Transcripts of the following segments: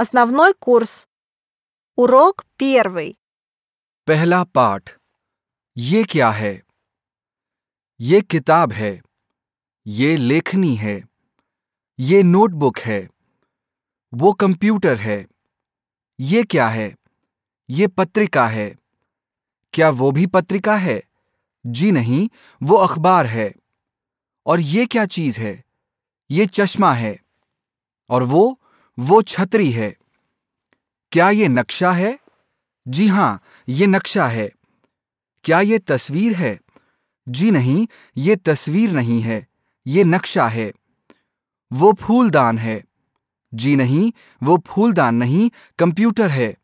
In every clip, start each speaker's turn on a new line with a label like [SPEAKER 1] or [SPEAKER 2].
[SPEAKER 1] Основной курс. Урок первый.
[SPEAKER 2] पहला पाठ ये क्या है ये किताब है ये लेखनी है ये नोटबुक है वो कंप्यूटर है ये क्या है ये पत्रिका है क्या वो भी पत्रिका है जी नहीं वो अखबार है और ये क्या चीज है ये चश्मा है और वो वो छतरी है। क्या ये नक्शा है? जी हाँ, ये नक्शा है। क्या ये तस्वीर है? जी नहीं, ये तस्वीर नहीं है। ये नक्शा है। वो फूलदान है। जी नहीं, वो फूलदान नहीं, कंप्यूटर है।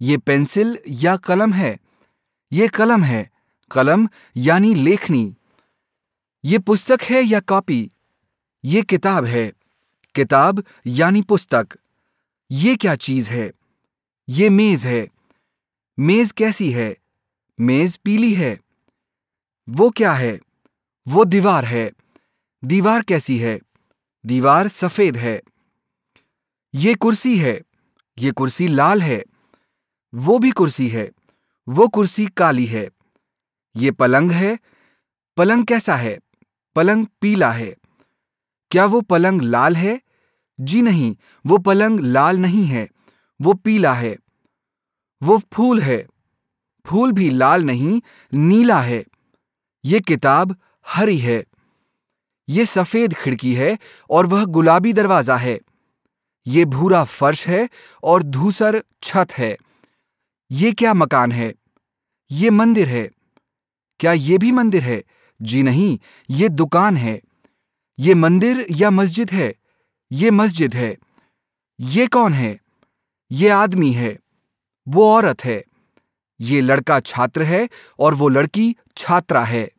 [SPEAKER 2] ये पेंसिल या कलम है? ये कलम है। कलम यानी लेखनी। ये पुस्तक है या कॉपी? ये किताब है। किताब यानी पुस्तक। ये क्या चीज़ है? ये मेज है। मेज कैसी है? मेज पीली है। वो क्या है? वो दीवार है। दीवार कैसी है? दीवार सफ़ेद है। ये कुर्सी है। ये कुर्सी लाल है। वो भी कुर्सी है। वो कुर्सी काली है। ये पलंग है। पलंग कैसा है? पलंग पीला है। क्या वो पलंग लाल है? जी नहीं, वो पलंग लाल नहीं है, वो पीला है, वो फूल है, फूल भी लाल नहीं, नीला है। ये किताब हरी है, ये सफ़ेद खिड़की है और वह गुलाबी दरवाज़ा है। ये भूरा फर्श है और धूसर छत है। ये क्या मकान है? ये मंदिर है। क्या ये भी मंदिर है? जी नहीं, ये दुकान है। ये मंदिर या मस्जिद है? ये मस्जिद है। ये कौन है? ये आदमी है। वो औरत है। ये लड़का छात्र है और वो लड़की छात्रा है।